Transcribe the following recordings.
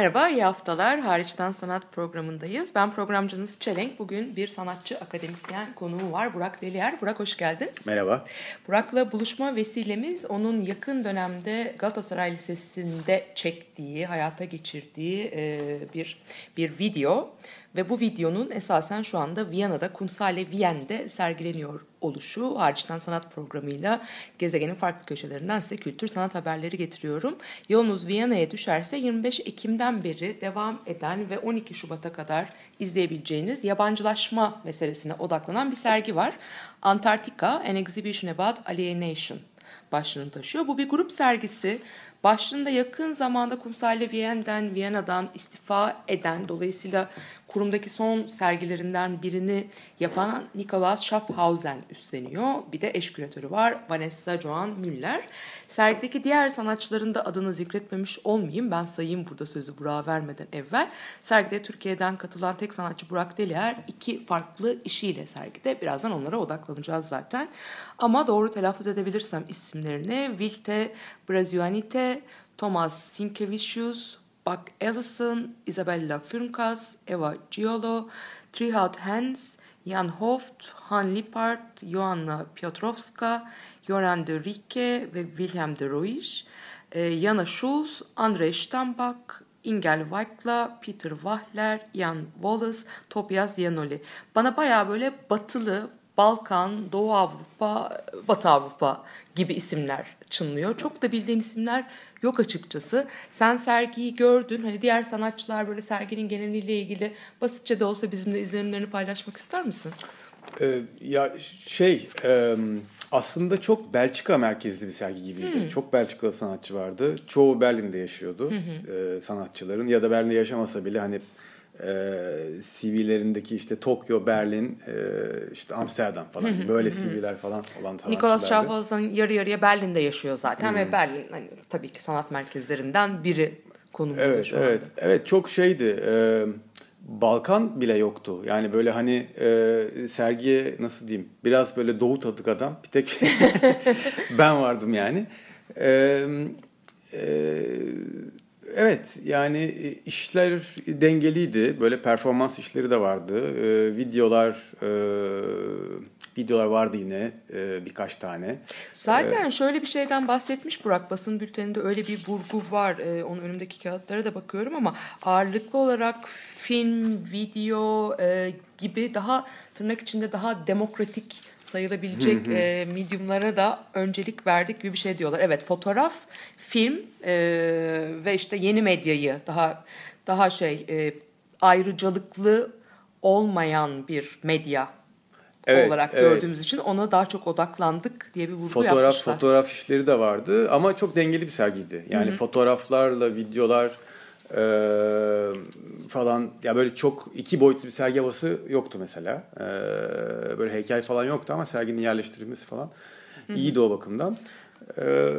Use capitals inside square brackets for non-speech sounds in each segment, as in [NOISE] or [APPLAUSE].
Merhaba, iyi haftalar. Hariçten Sanat programındayız. Ben programcınız Çelenk. Bugün bir sanatçı akademisyen konuğu var. Burak Deliyer. Burak hoş geldin. Merhaba. Burak'la buluşma vesilemiz onun yakın dönemde Galatasaray Lisesi'nde çektiği, hayata geçirdiği e, bir bir video. Ve bu videonun esasen şu anda Viyana'da, Kunsale Viyen'de sergileniyor oluşu. Hariçten sanat programıyla gezegenin farklı köşelerinden size kültür sanat haberleri getiriyorum. Yolunuz Viyana'ya düşerse 25 Ekim'den beri devam eden ve 12 Şubat'a kadar izleyebileceğiniz yabancılaşma meselesine odaklanan bir sergi var. Antarctica, An Exhibition About Alienation başlığını taşıyor. Bu bir grup sergisi. Başlığında yakın zamanda Kumsale Viyen'den, Viyana'dan istifa eden, dolayısıyla kurumdaki son sergilerinden birini yapan Nikolaus Schaffhausen üstleniyor. Bir de eş küratörü var Vanessa Joan Müller. Sergideki diğer sanatçıların da adını zikretmemiş olmayayım. Ben sayayım burada sözü Burak'a vermeden evvel. Sergide Türkiye'den katılan tek sanatçı Burak Delier iki farklı işiyle sergide. Birazdan onlara odaklanacağız zaten. Ama doğru telaffuz edebilirsem isimlerini Vilte Brazianite, Thomas Sinkevicius, Buck Ellison, Isabella Firmkas, Eva Giolo, Trihout Hans, Jan Hoft, Han Lippert, Joanna Piotrowska, Joran de Rike ve Wilhelm de Roisch, e, Jana Schulz, Andrei Stambach, Ingel Weikla, Peter Wahler, Jan Wallace, Tobias Yanoli. Bana bayağı böyle batılı, Balkan, Doğu Avrupa, Batı Avrupa gibi isimler çınlıyor. Çok da bildiğim isimler yok açıkçası. Sen sergiyi gördün. Hani diğer sanatçılar böyle serginin geneliyle ilgili basitçe de olsa bizimle izlenimlerini paylaşmak ister misin? Ee, ya şey e, aslında çok Belçika merkezli bir sergi gibiydi. Çok Belçikalı sanatçı vardı. Çoğu Berlin'de yaşıyordu e, sanatçıların ya da Berlin'de yaşamasa bile hani e, CV'lerindeki işte Tokyo, Berlin, e, işte Amsterdam falan böyle CV'ler falan olan sanatçılardı. Nicolas Schaffhausen yarı yarıya Berlin'de yaşıyor zaten ve Berlin hani, tabii ki sanat merkezlerinden biri konumunda Evet, şu anda. evet, evet çok şeydi. e, Balkan bile yoktu. Yani böyle hani e, sergiye nasıl diyeyim biraz böyle doğu tadık adam. Bir tek [LAUGHS] ben vardım yani. E, e, evet yani işler dengeliydi. Böyle performans işleri de vardı. E, videolar e, videolar vardı yine e, birkaç tane. Zaten şöyle bir şeyden bahsetmiş Burak basın bülteninde öyle bir vurgu var. Ee, onun önümdeki kağıtlara da bakıyorum ama ağırlıklı olarak film, video e, gibi daha tırnak içinde daha demokratik sayılabilecek e, mediumlara da öncelik verdik gibi bir şey diyorlar. Evet fotoğraf, film e, ve işte yeni medyayı daha daha şey e, ayrıcalıklı olmayan bir medya Evet, olarak evet. gördüğümüz için ona daha çok odaklandık diye bir vurgu Fotoğraf yapmışlar. fotoğraf işleri de vardı ama çok dengeli bir sergiydi. Yani fotoğraflarla videolar e, falan ya böyle çok iki boyutlu bir sergi havası yoktu mesela. E, böyle heykel falan yoktu ama serginin yerleştirilmesi falan iyiydi o bakımdan. E,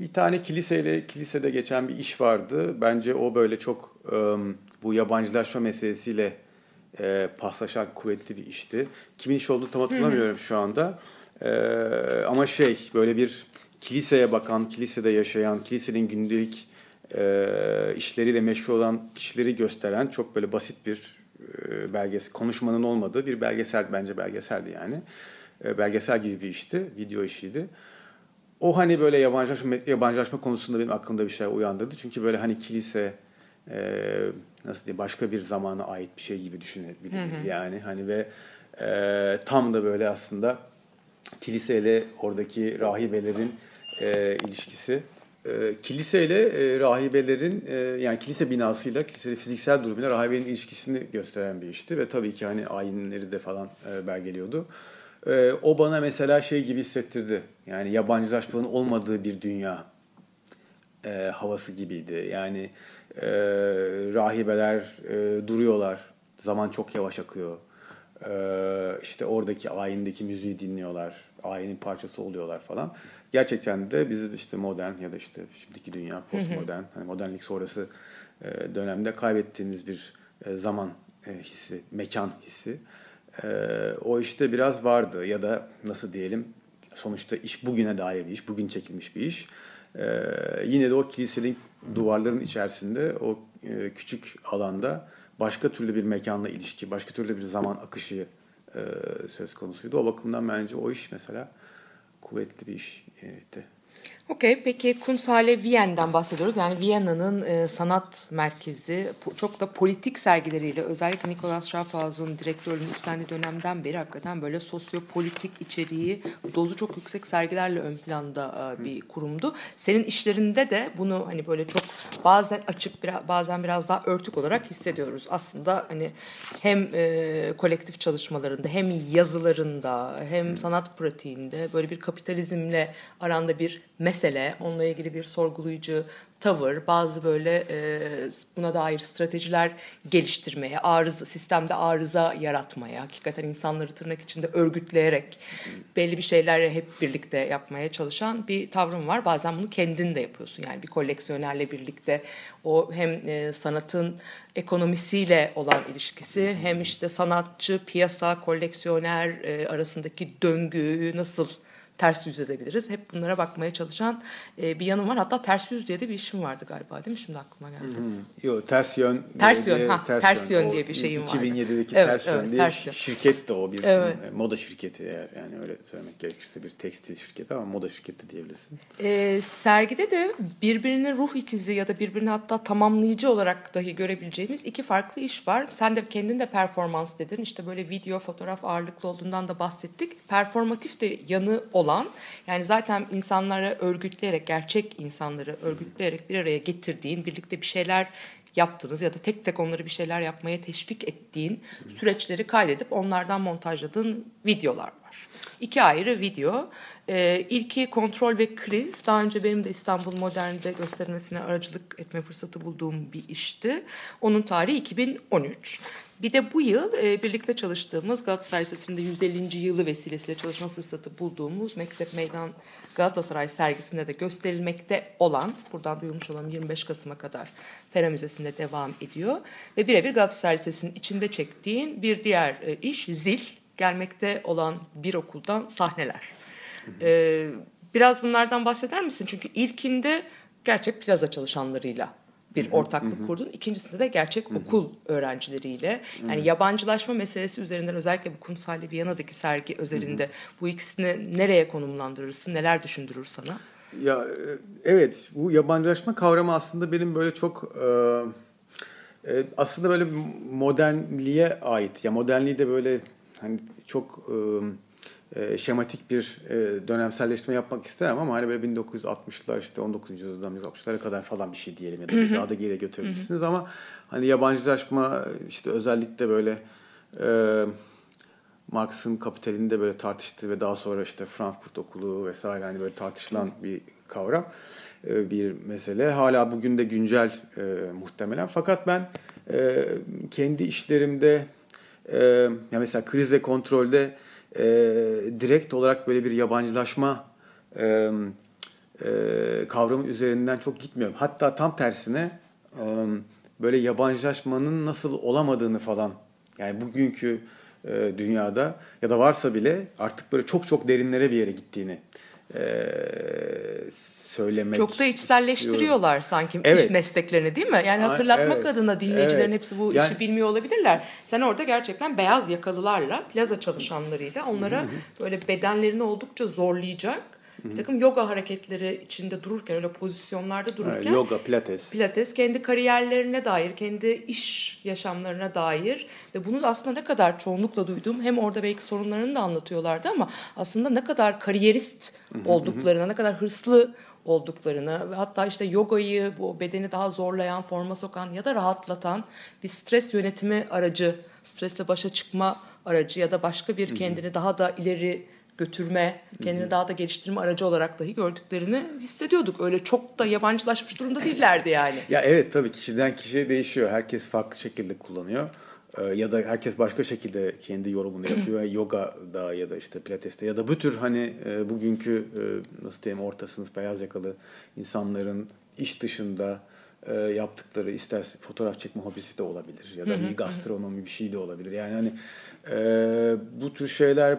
bir tane kiliseyle kilisede geçen bir iş vardı. Bence o böyle çok e, bu yabancılaşma meselesiyle e, paslaşan kuvvetli bir işti. Kimin iş olduğunu tam hatırlamıyorum şu anda. E, ama şey böyle bir kiliseye bakan, kilisede yaşayan, kilisenin gündelik e, işleriyle meşgul olan kişileri gösteren çok böyle basit bir e, belgesel, konuşmanın olmadığı bir belgesel bence belgeseldi yani. E, belgesel gibi bir işti, video işiydi. O hani böyle yabancılaşma, yabancılaşma konusunda benim aklımda bir şey uyandırdı. Çünkü böyle hani kilise e, nasıl diyeyim başka bir zamana ait bir şey gibi düşünebiliriz yani. Hani ve e, tam da böyle aslında kiliseyle oradaki rahibelerin e, ilişkisi e, kiliseyle e, rahibelerin e, yani kilise binasıyla kilisenin fiziksel durumuyla rahibelerin ilişkisini gösteren bir işti ve tabii ki hani ayinleri de falan e, belgeliyordu. E, o bana mesela şey gibi hissettirdi. Yani yabancılaşmanın olmadığı bir dünya e, havası gibiydi. Yani e, rahibeler e, duruyorlar. Zaman çok yavaş akıyor. E, işte oradaki ayindeki müziği dinliyorlar. Ayinin parçası oluyorlar falan. Gerçekten de bizim işte modern ya da işte şimdiki dünya postmodern, hani modernlik sonrası e, dönemde kaybettiğimiz bir e, zaman e, hissi, mekan hissi. E, o işte biraz vardı ya da nasıl diyelim sonuçta iş bugüne dair bir iş, bugün çekilmiş bir iş. Ee, yine de o kilisenin duvarların içerisinde o e, küçük alanda başka türlü bir mekanla ilişki, başka türlü bir zaman akışı e, söz konusuydu. O bakımdan bence o iş mesela kuvvetli bir işti. Okey, peki Kunsthalle Viyen'den bahsediyoruz. Yani Viyana'nın e, sanat merkezi çok da politik sergileriyle özellikle Nicolas Schaffhaus'un direktörlüğünü üstlendiği dönemden beri hakikaten böyle sosyopolitik içeriği, dozu çok yüksek sergilerle ön planda e, bir kurumdu. Senin işlerinde de bunu hani böyle çok bazen açık biraz, bazen biraz daha örtük olarak hissediyoruz. Aslında hani hem e, kolektif çalışmalarında hem yazılarında hem sanat pratiğinde böyle bir kapitalizmle aranda bir mesele, onunla ilgili bir sorgulayıcı tavır, bazı böyle e, buna dair stratejiler geliştirmeye, arıza, sistemde arıza yaratmaya, hakikaten insanları tırnak içinde örgütleyerek belli bir şeyler hep birlikte yapmaya çalışan bir tavrım var. Bazen bunu kendin de yapıyorsun. Yani bir koleksiyonerle birlikte o hem e, sanatın ekonomisiyle olan ilişkisi hem işte sanatçı, piyasa, koleksiyoner e, arasındaki döngüyü nasıl ters yüz edebiliriz. Hep bunlara bakmaya çalışan e, bir yanım var. Hatta ters yüz diye de bir işim vardı galiba değil mi? Şimdi aklıma geldi. Yok ters yön. Ters diye- yön, ha, ters yön O diye bir şeyim vardı. 2007'deki Evet, ters yön evet, diye ters yön. şirket de o bir Evet. e, moda şirketi yani öyle söylemek gerekirse bir tekstil şirketi ama moda şirketi diyebilirsin. E, sergide de birbirinin ruh ikizi ya da birbirini hatta tamamlayıcı olarak dahi görebileceğimiz iki farklı iş var. Sen de kendin de performans dedin. İşte böyle video, fotoğraf ağırlıklı olduğundan da bahsettik. Performatif de yanı olan yani zaten insanları örgütleyerek, gerçek insanları örgütleyerek bir araya getirdiğin, birlikte bir şeyler yaptığınız ya da tek tek onları bir şeyler yapmaya teşvik ettiğin süreçleri kaydedip onlardan montajladığın videolar var. İki ayrı video. Ee, ilki Kontrol ve Kriz. Daha önce benim de İstanbul Modern'de gösterilmesine aracılık etme fırsatı bulduğum bir işti. Onun tarihi 2013. Bir de bu yıl e, birlikte çalıştığımız Galatasaray Lisesi'nde 150. yılı vesilesiyle çalışma fırsatı bulduğumuz Mektep Meydan Galatasaray sergisinde de gösterilmekte olan, buradan duyurmuş olalım 25 Kasım'a kadar Fera Müzesi'nde devam ediyor. Ve birebir Galatasaray Lisesi'nin içinde çektiğin bir diğer e, iş Zil, gelmekte olan bir okuldan sahneler. Ee, biraz bunlardan bahseder misin? Çünkü ilkinde gerçek plaza çalışanlarıyla bir ortaklık kurdun. İkincisinde de gerçek okul öğrencileriyle. Yani yabancılaşma meselesi üzerinden özellikle bu Kunsthalle Viyana'daki sergi özelinde bu ikisini nereye konumlandırırsın? Neler düşündürür sana? Ya e, evet bu yabancılaşma kavramı aslında benim böyle çok e, e, aslında böyle modernliğe ait. Ya modernliği de böyle hani çok e, e, şematik bir e, dönemselleştirme yapmak istemem ama hani böyle 1960'lar işte 19. yüzyıldan 1960'lara kadar falan bir şey diyelim ya da daha da geriye götürebilirsiniz ama hani yabancılaşma işte özellikle böyle e, Marx'ın kapitalini de böyle tartıştığı ve daha sonra işte Frankfurt Okulu vesaire hani böyle tartışılan bir kavram, e, bir mesele. Hala bugün de güncel e, muhtemelen. Fakat ben e, kendi işlerimde e, ya mesela kriz ve kontrolde e, direkt olarak böyle bir yabancılaşma e, e, kavramı üzerinden çok gitmiyorum. Hatta tam tersine e, böyle yabancılaşmanın nasıl olamadığını falan yani bugünkü e, dünyada ya da varsa bile artık böyle çok çok derinlere bir yere gittiğini e, söylemek Çok da içselleştiriyorlar sanki Evet. iş mesleklerini değil mi? Yani hatırlatmak evet. adına dinleyicilerin Evet. hepsi bu Yani- işi bilmiyor olabilirler. Sen orada gerçekten beyaz yakalılarla, plaza çalışanlarıyla onlara böyle bedenlerini oldukça zorlayacak bir takım yoga hareketleri içinde dururken öyle pozisyonlarda dururken Evet, yoga, pilates. Pilates kendi kariyerlerine dair, kendi iş yaşamlarına dair ve bunu da aslında ne kadar çoğunlukla duyduğum hem orada belki sorunlarını da anlatıyorlardı ama aslında ne kadar kariyerist olduklarına, ne kadar hırslı olduklarını ve hatta işte yogayı bu bedeni daha zorlayan, forma sokan ya da rahatlatan bir stres yönetimi aracı, stresle başa çıkma aracı ya da başka bir kendini daha da ileri götürme, kendini daha da geliştirme aracı olarak dahi gördüklerini hissediyorduk. Öyle çok da yabancılaşmış durumda değillerdi yani. Ya evet tabii kişiden kişiye değişiyor. Herkes farklı şekilde kullanıyor. Ee, ya da herkes başka şekilde kendi yorumunu yapıyor. [CLEARS THROAT] Yoga'da ya da işte pilateste ya da bu tür hani e, bugünkü e, nasıl diyeyim orta sınıf beyaz yakalı insanların iş dışında e, yaptıkları ister fotoğraf çekme hobisi de olabilir ya da bir gastronomi bir şey de olabilir. Yani hani e, bu tür şeyler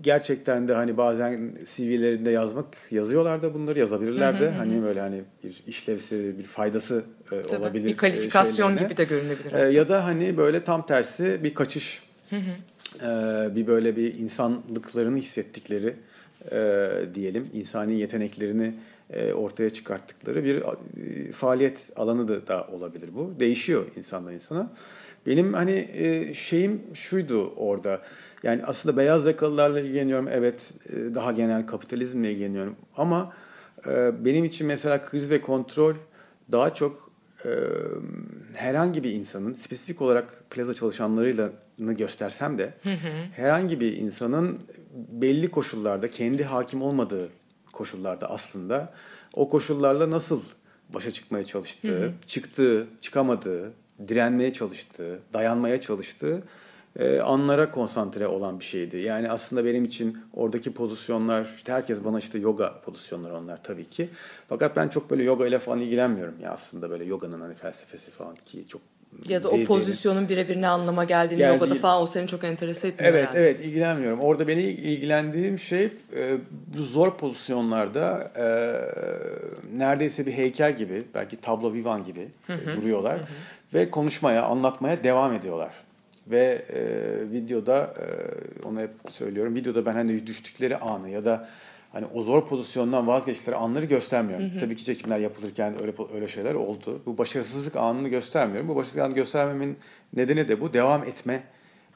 gerçekten de hani bazen CV'lerinde yazmak yazıyorlar da bunları yazabilirler de hani böyle hani bir işlevsi bir faydası e, Tabii, olabilir. bir e, kalifikasyon şeylerine. gibi de görünebilir. E, ya da hani böyle tam tersi bir kaçış. E, bir böyle bir insanlıklarını hissettikleri e, diyelim insani yeteneklerini e, ortaya çıkarttıkları bir e, faaliyet alanı da, da olabilir bu. Değişiyor insandan insana. Benim hani e, şeyim şuydu orada. Yani aslında beyaz yakalılarla ilgileniyorum. Evet e, daha genel kapitalizmle ilgileniyorum. Ama e, benim için mesela kriz ve kontrol daha çok e, herhangi bir insanın spesifik olarak plaza çalışanlarıyla göstersem de herhangi bir insanın belli koşullarda kendi hakim olmadığı koşullarda aslında o koşullarla nasıl başa çıkmaya çalıştığı, çıktığı, çıkamadığı, direnmeye çalıştığı, dayanmaya çalıştığı e, anlara konsantre olan bir şeydi. Yani aslında benim için oradaki pozisyonlar, işte herkes bana işte yoga pozisyonları onlar tabii ki. Fakat ben çok böyle yoga ile falan ilgilenmiyorum ya aslında böyle yoganın hani felsefesi falan ki çok Ya da o pozisyonun birebir ne anlama geldiğini Geldiği- yogada falan o seni çok enterese etmiyor Evet herhalde. evet ilgilenmiyorum. Orada beni ilgilendiğim şey e, bu zor pozisyonlarda e, neredeyse bir heykel gibi belki tablo vivan gibi e, duruyorlar ve konuşmaya anlatmaya devam ediyorlar. Ve e, videoda e, onu hep söylüyorum videoda ben hani düştükleri anı ya da hani o zor pozisyondan vazgeçtikleri anları göstermiyorum. Tabii ki çekimler yapılırken öyle öyle şeyler oldu. Bu başarısızlık anını göstermiyorum. Bu başarısızlık anını göstermemin nedeni de bu devam etme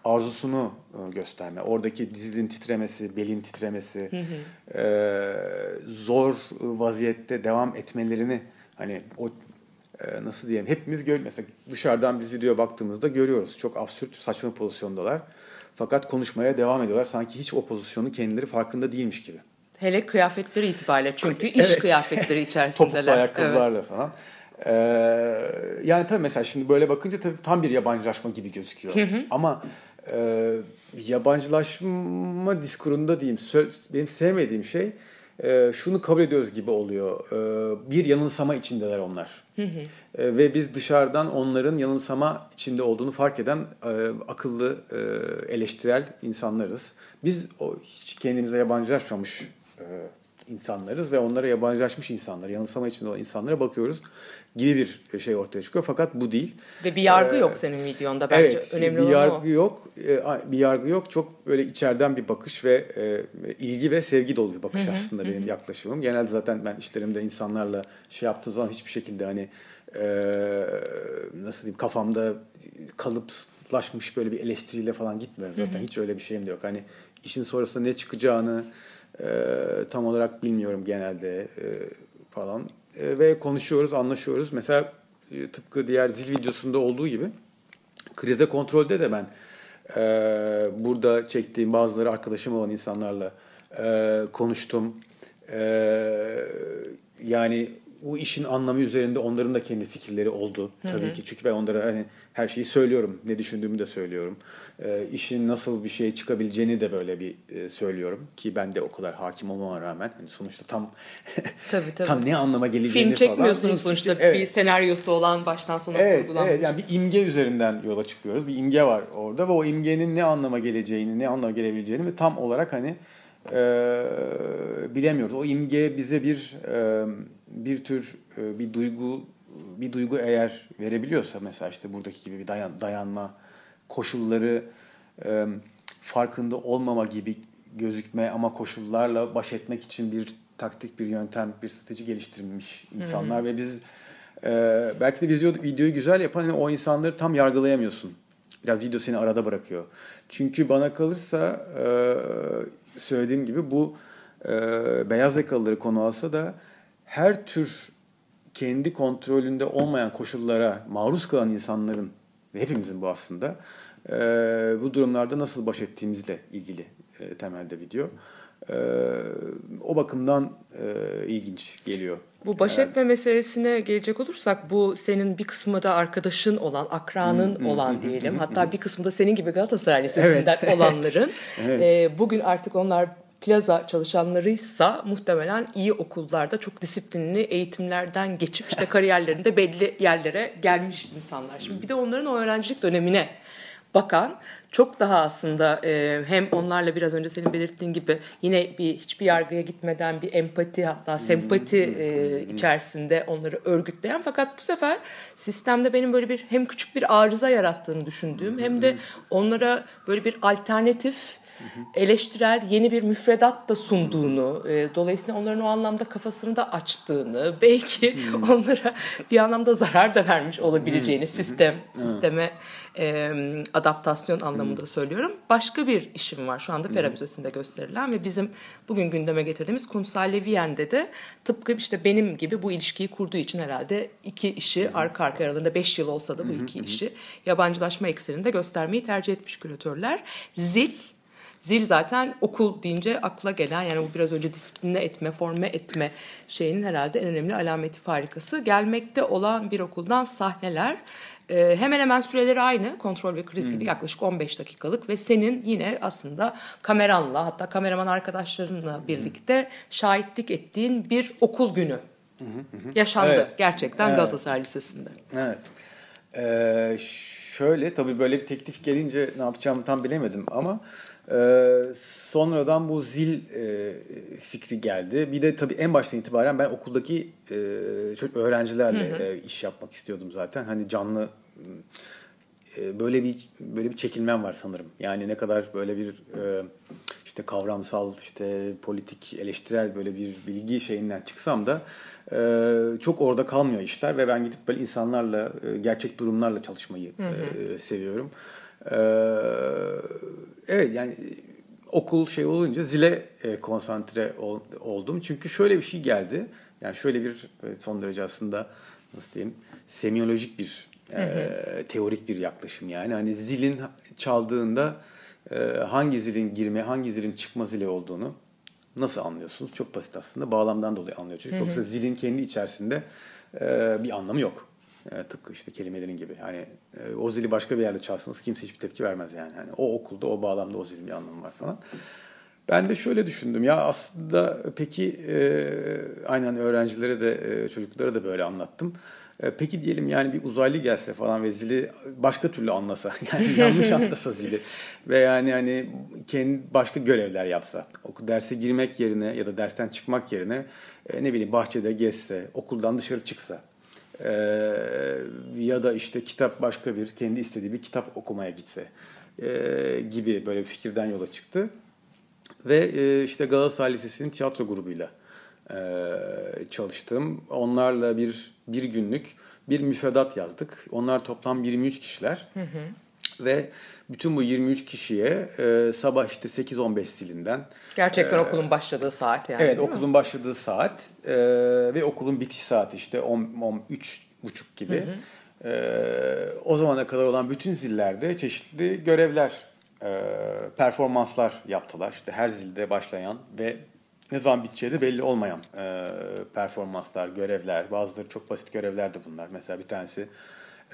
arzusunu e, gösterme. Oradaki dizinin titremesi, belin titremesi, e, zor vaziyette devam etmelerini hani o e, nasıl diyeyim hepimiz gör mesela dışarıdan biz video baktığımızda görüyoruz. Çok absürt saçma pozisyondalar. Fakat konuşmaya devam ediyorlar. Sanki hiç o pozisyonu kendileri farkında değilmiş gibi. Hele kıyafetleri itibariyle çünkü iş Evet. kıyafetleri [LAUGHS] Topuklu içerisindeler. Evet. ayakkabılarla falan. Ee, yani tabii mesela şimdi böyle bakınca tabii tam bir yabancılaşma gibi gözüküyor. Ama e, yabancılaşma diskurunda diyeyim benim sevmediğim şey e, şunu kabul ediyoruz gibi oluyor. E, bir yanılsama içindeler onlar. E, ve biz dışarıdan onların yanılsama içinde olduğunu fark eden e, akıllı, e, eleştirel insanlarız. Biz o hiç kendimize yabancılaşmamış e, insanlarız ve onlara yabancılaşmış insanlar, yanılsama içinde olan insanlara bakıyoruz gibi bir şey ortaya çıkıyor. Fakat bu değil. Ve bir yargı Ee, yok senin videonda bence. Evet, Önemli bir yargı o. yok. e, Bir yargı yok. Çok böyle içeriden bir bakış ve e, ilgi ve sevgi dolu bir bakış aslında benim yaklaşımım. Genelde zaten ben işlerimde insanlarla şey yaptığım zaman hiçbir şekilde hani e, nasıl diyeyim kafamda kalıplaşmış böyle bir eleştiriyle falan gitmiyorum. Zaten hiç öyle bir şeyim de yok. Hani işin sonrasında ne çıkacağını tam olarak bilmiyorum genelde e, falan. E, ve konuşuyoruz, anlaşıyoruz. Mesela e, tıpkı diğer zil videosunda olduğu gibi krize kontrolde de ben burada çektiğim bazıları arkadaşım olan insanlarla konuştum. Yani bu işin anlamı üzerinde onların da kendi fikirleri oldu tabii ki. Çünkü ben onlara hani her şeyi söylüyorum. Ne düşündüğümü de söylüyorum. E, işin nasıl bir şey çıkabileceğini de böyle bir e, söylüyorum ki ben de o kadar hakim olmama rağmen hani sonuçta tam [LAUGHS] Tabii, tabii. tam ne anlama geleceğini Film falan. çekmiyorsunuz sonuçta Evet. bir senaryosu olan baştan sona Evet, kurgulanmış. evet yani bir imge üzerinden yola çıkıyoruz. Bir imge var orada ve o imgenin ne anlama geleceğini, ne anlama gelebileceğini ve tam olarak hani e, bilemiyoruz. O imge bize bir e, bir tür e, bir duygu bir duygu eğer verebiliyorsa mesela işte buradaki gibi bir dayan, dayanma koşulları e, farkında olmama gibi gözükme ama koşullarla baş etmek için bir taktik, bir yöntem, bir strateji geliştirmiş insanlar ve biz e, belki de video, videoyu güzel yapan hani o insanları tam yargılayamıyorsun. Biraz video seni arada bırakıyor. Çünkü bana kalırsa e, söylediğim gibi bu e, beyaz yakalıları konu alsa da her tür kendi kontrolünde olmayan koşullara maruz kalan insanların ve hepimizin bu aslında e, bu durumlarda nasıl baş ettiğimizle ilgili e, temelde video. E, o bakımdan e, ilginç geliyor. Bu baş etme meselesine gelecek olursak bu senin bir kısmı da arkadaşın olan, akranın olan diyelim. Hatta bir kısmı da senin gibi Galatasaray Lisesi'nden Evet, [LAUGHS] olanların. evet. e, bugün artık onlar plaza çalışanlarıysa muhtemelen iyi okullarda çok disiplinli eğitimlerden geçip işte [LAUGHS] kariyerlerinde belli yerlere gelmiş insanlar. Şimdi bir de onların o öğrencilik dönemine bakan çok daha aslında e, hem onlarla biraz önce senin belirttiğin gibi yine bir hiçbir yargıya gitmeden bir empati hatta sempati e, içerisinde onları örgütleyen. Fakat bu sefer sistemde benim böyle bir hem küçük bir arıza yarattığını düşündüğüm hem de onlara böyle bir alternatif eleştirel yeni bir müfredat da sunduğunu, e, dolayısıyla onların o anlamda kafasını da açtığını, belki onlara bir anlamda zarar da vermiş olabileceğini sistem sisteme e, adaptasyon anlamında söylüyorum. Başka bir işim var. Şu anda Pera Müzesi'nde gösterilen ve bizim bugün gündeme getirdiğimiz Kumsal Leviyen'de de tıpkı işte benim gibi bu ilişkiyi kurduğu için herhalde iki işi arka arka aralarında beş yıl olsa da bu iki işi yabancılaşma ekseninde göstermeyi tercih etmiş küratörler. Zil Zil zaten okul deyince akla gelen yani bu biraz önce disipline etme, forme etme şeyinin herhalde en önemli alameti farikası. Gelmekte olan bir okuldan sahneler e, hemen hemen süreleri aynı kontrol ve kriz gibi yaklaşık 15 dakikalık ve senin yine aslında kameranla hatta kameraman arkadaşlarınla birlikte şahitlik ettiğin bir okul günü yaşandı Evet. gerçekten Evet. Galatasaray Lisesi'nde. Evet. Ee, şöyle tabii böyle bir teklif gelince ne yapacağımı tam bilemedim ama e, sonradan bu zil e, fikri geldi. Bir de tabii en baştan itibaren ben okuldaki e, öğrencilerle e, iş yapmak istiyordum zaten. Hani canlı e, böyle bir böyle bir çekilmem var sanırım. Yani ne kadar böyle bir e, işte kavramsal işte politik eleştirel böyle bir bilgi şeyinden çıksam da e, çok orada kalmıyor işler ve ben gidip böyle insanlarla e, gerçek durumlarla çalışmayı e, seviyorum. E, evet yani okul şey olunca zile e, konsantre ol- oldum. Çünkü şöyle bir şey geldi. Yani şöyle bir e, son derece aslında nasıl diyeyim semiyolojik bir e, teorik bir yaklaşım yani. Hani zilin çaldığında e, hangi zilin girme, hangi zilin çıkma zili olduğunu nasıl anlıyorsunuz? Çok basit aslında. Bağlamdan dolayı anlıyorsunuz. Yoksa zilin kendi içerisinde e, bir anlamı yok. E, tıpkı işte kelimelerin gibi. Yani e, o zili başka bir yerde çalsanız kimse hiçbir tepki vermez yani. yani. O okulda, o bağlamda o zilin bir anlamı var falan. Ben de şöyle düşündüm ya aslında peki e, aynen öğrencilere de e, çocuklara da böyle anlattım. E, peki diyelim yani bir uzaylı gelse falan ve zili başka türlü anlasa [LAUGHS] yani yanlış [LAUGHS] anlasa zili ve yani hani kendi başka görevler yapsa oku derse girmek yerine ya da dersten çıkmak yerine e, ne bileyim bahçede gezse okuldan dışarı çıksa e, ya da işte kitap başka bir kendi istediği bir kitap okumaya gitse e, gibi böyle bir fikirden yola çıktı. Ve e, işte Galatasaray Lisesi'nin tiyatro grubuyla e, çalıştım. Onlarla bir bir günlük bir müfredat yazdık. Onlar toplam 23 kişiler. Ve bütün bu 23 kişiye e, sabah işte 8-15 zilinden Gerçekten okulun başladığı saat yani. Evet değil mi? okulun başladığı saat e, ve okulun bitiş saati işte 10 üç buçuk gibi. E, o zamana kadar olan bütün zillerde çeşitli görevler, e, performanslar yaptılar. İşte her zilde başlayan ve ne zaman biteceği de belli olmayan e, performanslar, görevler. Bazıları çok basit görevlerdi bunlar. Mesela bir tanesi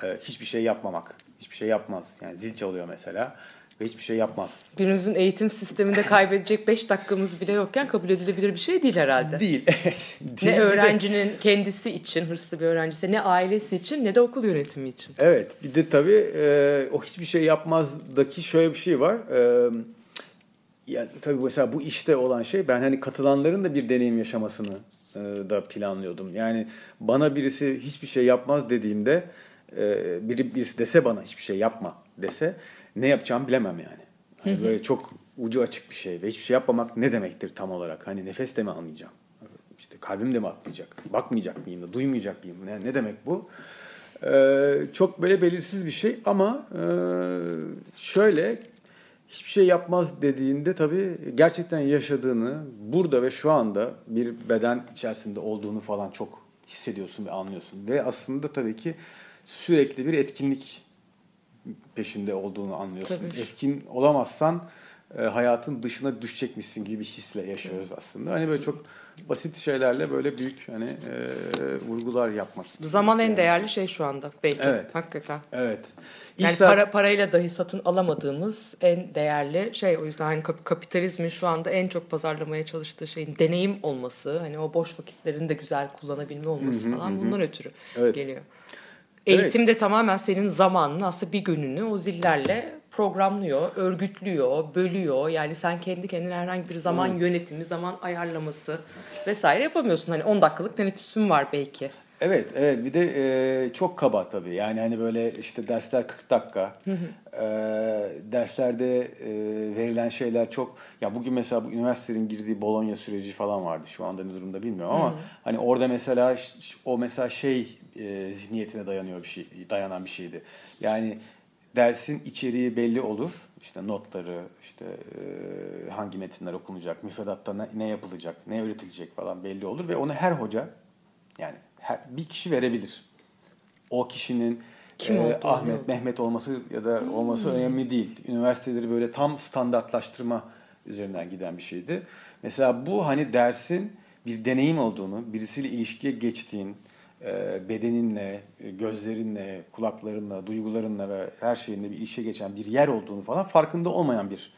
e, hiçbir şey yapmamak. Hiçbir şey yapmaz. Yani zil çalıyor mesela ve hiçbir şey yapmaz. Günümüzün eğitim sisteminde kaybedecek 5 dakikamız bile yokken kabul edilebilir bir şey değil herhalde. Değil. [LAUGHS] Evet. Değil. Ne de- öğrencinin kendisi için, hırslı bir öğrencisi, ne ailesi için ne de okul yönetimi için. Evet bir de tabii e, o hiçbir şey yapmazdaki şöyle bir şey var. E, ya tabii mesela bu işte olan şey ben hani katılanların da bir deneyim yaşamasını e, da planlıyordum. Yani bana birisi hiçbir şey yapmaz dediğimde e, biri birisi dese bana hiçbir şey yapma dese ne yapacağımı bilemem yani. Hani böyle çok ucu açık bir şey ve hiçbir şey yapmamak ne demektir tam olarak? Hani nefes de mi almayacağım? İşte kalbim de mi atmayacak? Bakmayacak mıyım da? Duymayacak mıyım? Ne, ne demek bu? Ee, çok böyle belirsiz bir şey ama e, şöyle hiçbir şey yapmaz dediğinde tabii gerçekten yaşadığını burada ve şu anda bir beden içerisinde olduğunu falan çok hissediyorsun ve anlıyorsun. Ve aslında tabii ki sürekli bir etkinlik peşinde olduğunu anlıyorsun. Tabii. Etkin olamazsan e, hayatın dışına düşecekmişsin gibi bir hisle yaşıyoruz aslında. Hani böyle çok basit şeylerle böyle büyük hani e, vurgular yapmak. Zaman en isteyen değerli şey şu anda belki. Evet. Hakikaten. Evet. Yani İsa- para parayla dahi satın alamadığımız en değerli şey o yüzden hani kap- kapitalizmin şu anda en çok pazarlamaya çalıştığı şeyin deneyim olması, hani o boş vakitlerini de güzel kullanabilme olması falan bundan ötürü Evet. geliyor. Eğitim de tamamen senin zamanını aslında bir gününü o zillerle programlıyor, örgütlüyor, bölüyor. Yani sen kendi kendine herhangi bir zaman yönetimi, zaman ayarlaması vesaire yapamıyorsun. Hani 10 dakikalık teneffüsün var belki. Evet, evet. Bir de e, çok kaba tabii. Yani hani böyle işte dersler 40 dakika. E, derslerde e, verilen şeyler çok... Ya bugün mesela bu üniversitenin girdiği Bologna süreci falan vardı. Şu anda ne durumda bilmiyorum ama hani orada mesela o mesela şey e, zihniyetine dayanıyor bir şey, dayanan bir şeydi. Yani dersin içeriği belli olur. İşte notları, işte e, hangi metinler okunacak, müfredatta ne, ne yapılacak, ne öğretilecek falan belli olur ve onu her hoca yani her, bir kişi verebilir. O kişinin Kim e. Ahmet, Mehmet olması ya da olması önemli değil. Üniversiteleri böyle tam standartlaştırma üzerinden giden bir şeydi. Mesela bu hani dersin bir deneyim olduğunu, birisiyle ilişkiye geçtiğin, e, bedeninle, e, gözlerinle, kulaklarınla, duygularınla ve her şeyinle bir ilişkiye geçen bir yer olduğunu falan farkında olmayan bir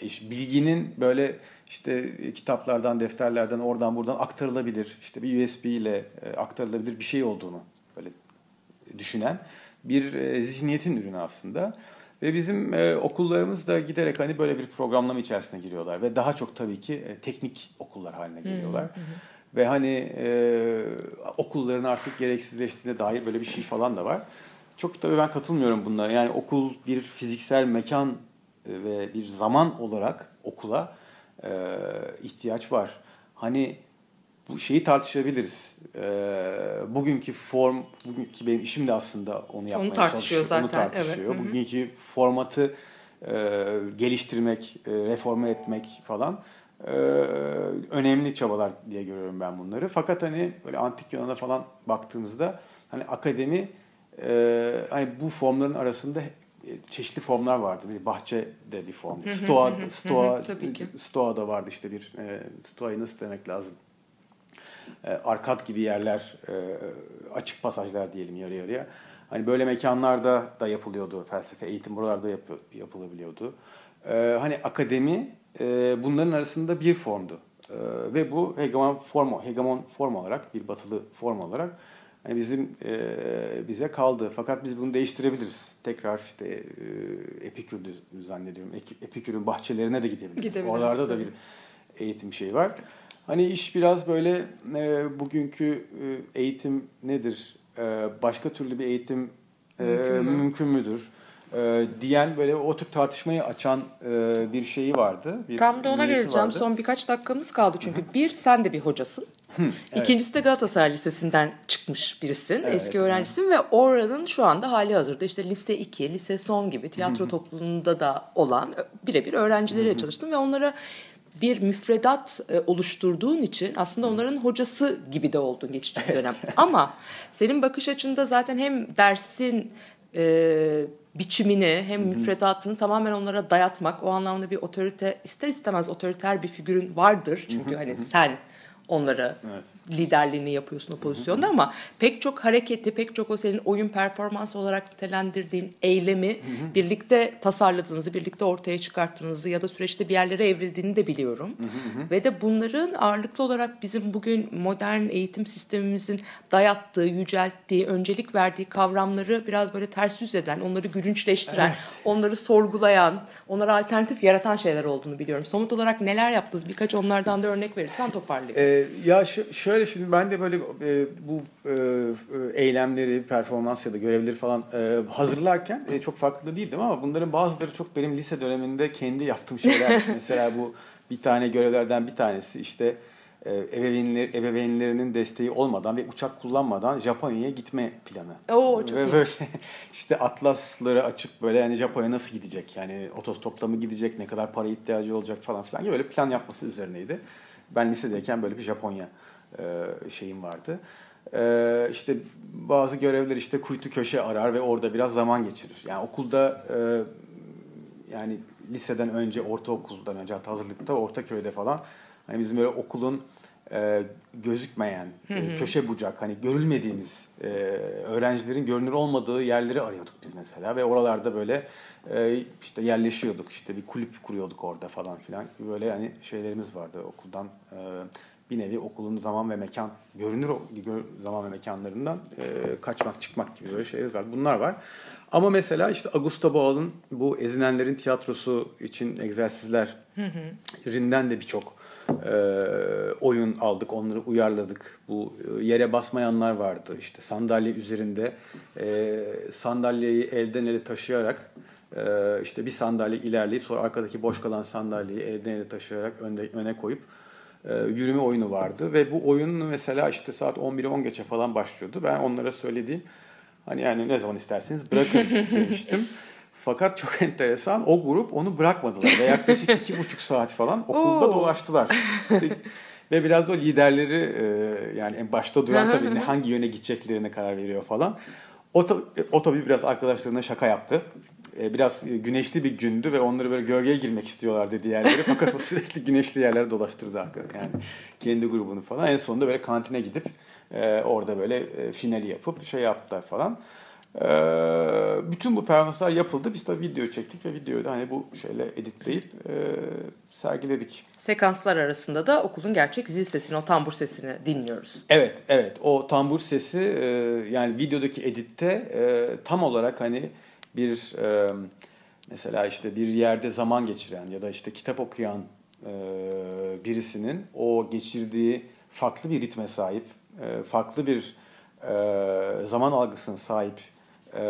e, iş. Bilginin böyle işte e, kitaplardan, defterlerden, oradan buradan aktarılabilir, işte bir USB ile e, aktarılabilir bir şey olduğunu böyle düşünen bir e, zihniyetin ürünü aslında. Ve bizim e, okullarımız da giderek hani böyle bir programlama içerisine giriyorlar ve daha çok tabii ki e, teknik okullar haline geliyorlar. Ve hani e, okulların artık gereksizleştiğine dair böyle bir şey falan da var. Çok tabii ben katılmıyorum bunlara. Yani okul bir fiziksel mekan e, ve bir zaman olarak okula e, ihtiyaç var. Hani bu şeyi tartışabiliriz. Ee, bugünkü form, bugünkü benim işim de aslında onu yapmaya tartışıyor çalışıyor. Onu zaten, tartışıyor. evet. Bugünkü formatı e, geliştirmek, e, reforme etmek falan e, önemli çabalar diye görüyorum ben bunları. Fakat hani böyle antik Yunan'a falan baktığımızda hani akademi e, hani bu formların arasında e, çeşitli formlar vardı. Bir bahçede bir form. Stoa, Stoa, ki. Stoa'da vardı işte bir e, Stoa'yı nasıl demek lazım? e, arkat gibi yerler, e, açık pasajlar diyelim yarı yarıya. Hani böyle mekanlarda da yapılıyordu felsefe, eğitim buralarda yapı- yapılabiliyordu. E, hani akademi e, bunların arasında bir formdu. E, ve bu hegemon form, hegemon form olarak, bir batılı form olarak hani bizim e, bize kaldı. Fakat biz bunu değiştirebiliriz. Tekrar işte e, Epikür'dü zannediyorum. Epikür'ün bahçelerine de gidebiliriz. Gidebiliriz, Oralarda da tabii. bir eğitim şeyi var. Hani iş biraz böyle e, bugünkü e, eğitim nedir? E, başka türlü bir eğitim e, Mümkün mü? mümkün müdür? E, diyen böyle o tür tartışmayı açan e, bir şeyi vardı. Bir Tam da ona geleceğim. vardı. Son birkaç dakikamız kaldı çünkü. Bir, sen de bir hocasın. İkincisi de Galatasaray Lisesi'nden çıkmış birisin. Evet, eski öğrencisin ve oranın şu anda hali hazırda işte lise 2, lise son gibi tiyatro topluluğunda da olan ö- birebir öğrencileriyle çalıştım ve onlara bir müfredat e, oluşturduğun için aslında onların hocası gibi de oldun geçici bir dönem. Ama senin bakış açında zaten hem dersin e, biçimini hem müfredatını tamamen onlara dayatmak o anlamda bir otorite ister istemez otoriter bir figürün vardır. Çünkü hani sen onlara Evet. Liderliğini yapıyorsun o pozisyonda ama pek çok hareketi pek çok o senin oyun performansı olarak nitelendirdiğin eylemi birlikte tasarladığınızı birlikte ortaya çıkarttığınızı ya da süreçte bir yerlere evrildiğini de biliyorum. Ve de bunların ağırlıklı olarak bizim bugün modern eğitim sistemimizin dayattığı yücelttiği öncelik verdiği kavramları biraz böyle ters yüz eden onları gülünçleştiren onları sorgulayan onlara alternatif yaratan şeyler olduğunu biliyorum. Somut olarak neler yaptınız? Birkaç onlardan da örnek verirsen toparlayayım. Ee, ya şu- şöyle şimdi ben de böyle e, bu e, e, eylemleri, performans ya da görevleri falan e, hazırlarken e, çok farkında değildim ama bunların bazıları çok benim lise döneminde kendi yaptığım şeyler. [LAUGHS] Mesela bu bir tane görevlerden bir tanesi işte e, ebeveynler, ebeveynlerinin desteği olmadan ve uçak kullanmadan Japonya'ya gitme planı. Oo, çok ve iyi. böyle [LAUGHS] işte atlasları açıp böyle yani Japonya nasıl gidecek? Yani otostopla mı gidecek? Ne kadar para ihtiyacı olacak falan filan gibi böyle plan yapması üzerineydi. Ben lisedeyken böyle bir Japonya şeyim vardı. E, işte bazı görevler işte kuytu köşe arar ve orada biraz zaman geçirir. Yani okulda e, yani liseden önce, ortaokuldan önce hatta hazırlıkta Ortaköy'de falan hani bizim böyle okulun e, gözükmeyen, e, köşe bucak hani görülmediğimiz e, öğrencilerin görünür olmadığı yerleri arıyorduk biz mesela ve oralarda böyle e, işte yerleşiyorduk işte bir kulüp kuruyorduk orada falan filan böyle yani şeylerimiz vardı okuldan e, bir nevi okulun zaman ve mekan görünür zaman ve mekanlarından e, kaçmak çıkmak gibi böyle şeyler var. Bunlar var. Ama mesela işte Augusto Boal'ın bu Ezilenlerin Tiyatrosu için egzersizlerinden de birçok e, oyun aldık, onları uyarladık. Bu yere basmayanlar vardı. İşte sandalye üzerinde e, sandalyeyi elden ele taşıyarak e, işte bir sandalye ilerleyip sonra arkadaki boş kalan sandalyeyi elden ele taşıyarak önde, öne koyup yürüme oyunu vardı ve bu oyun mesela işte saat 11'e 10 geçe falan başlıyordu. Ben onlara söylediğim hani yani ne zaman isterseniz bırakın [LAUGHS] demiştim. Fakat çok enteresan o grup onu bırakmadılar ve yaklaşık [LAUGHS] iki buçuk saat falan okulda Oo. dolaştılar. [LAUGHS] ve biraz da o liderleri e, yani en başta duran tabii hangi yöne gideceklerine karar veriyor falan. O, tab- o tabii biraz arkadaşlarına şaka yaptı. E, Biraz güneşli bir gündü ve onları böyle gölgeye girmek istiyorlar dedi yerleri. [LAUGHS] Fakat o sürekli güneşli yerlere dolaştırdı hakikaten. Yani kendi grubunu falan. En sonunda böyle kantine gidip e, orada böyle e, finali yapıp şey yaptılar falan. Bütün bu performanslar yapıldı. Biz de video çektik ve videoyu da hani bu şeyle editleyip sergiledik. Sekanslar arasında da okulun gerçek zil sesini, o tambur sesini dinliyoruz. Evet, evet. O tambur sesi yani videodaki editte tam olarak hani bir e, mesela işte bir yerde zaman geçiren ya da işte kitap okuyan e, birisinin o geçirdiği farklı bir ritme sahip, e, farklı bir e, zaman algısına sahip e,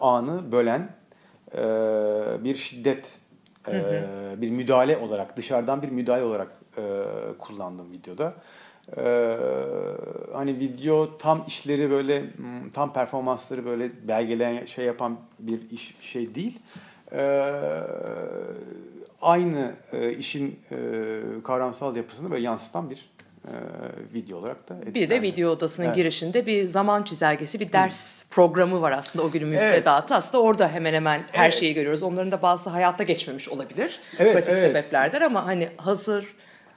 anı bölen e, bir şiddet, e, bir müdahale olarak, dışarıdan bir müdahale olarak e, kullandım videoda. Ee, hani video tam işleri böyle hmm, tam performansları böyle belgeleyen şey yapan bir iş şey değil. Ee, aynı e, işin e, kavramsal yapısını böyle yansıtan bir e, video olarak da Bir de editlendi. video odasının Evet. girişinde bir zaman çizelgesi, bir ders programı var aslında o günün müfredatı. Aslında orada hemen hemen her Evet. şeyi görüyoruz. Onların da bazı hayata geçmemiş olabilir. Evet, pratik evet. sebeplerden ama hani hazır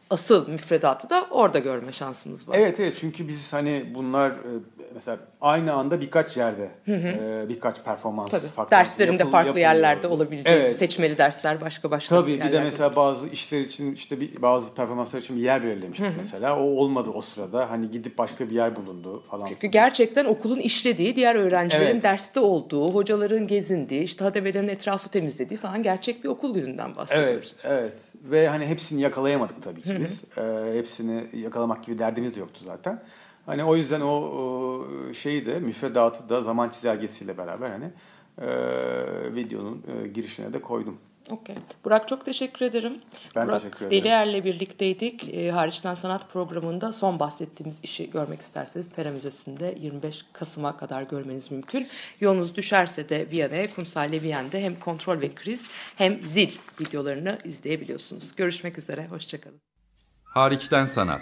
asıl müfredatı da orada görme şansımız var. Evet evet çünkü biz hani bunlar e, mesela aynı anda birkaç yerde e, birkaç performans Tabii. farklı Derslerinde yapıl- farklı yerlerde olabileceği Evet. seçmeli dersler başka başka Tabii bir de mesela bazı işler için işte bir, bazı performanslar için bir yer belirlemiştik mesela. O olmadı o sırada. Hani gidip başka bir yer bulundu falan. Çünkü gerçekten okulun işlediği, diğer öğrencilerin Evet. derste olduğu, hocaların gezindiği, işte hademelerin etrafı temizlediği falan gerçek bir okul gününden bahsediyoruz. Evet, evet. Ve hani hepsini yakalayamadık tabii ki biz. Ee, hepsini yakalamak gibi derdimiz de yoktu zaten. Hani o yüzden o, o şeyi de müfredatı da zaman çizelgesiyle beraber hani e, videonun e, girişine de koydum. Okey. Burak çok teşekkür ederim. Ben Burak teşekkür ederim. Deliyer'le birlikteydik. E, Hariçten Sanat programında son bahsettiğimiz işi görmek isterseniz Pera Müzesi'nde 25 Kasım'a kadar görmeniz mümkün. Yolunuz düşerse de Viyana'ya, Kumsal Viyana'da hem kontrol ve kriz hem zil videolarını izleyebiliyorsunuz. Görüşmek üzere, hoşçakalın. Hariçten sanat.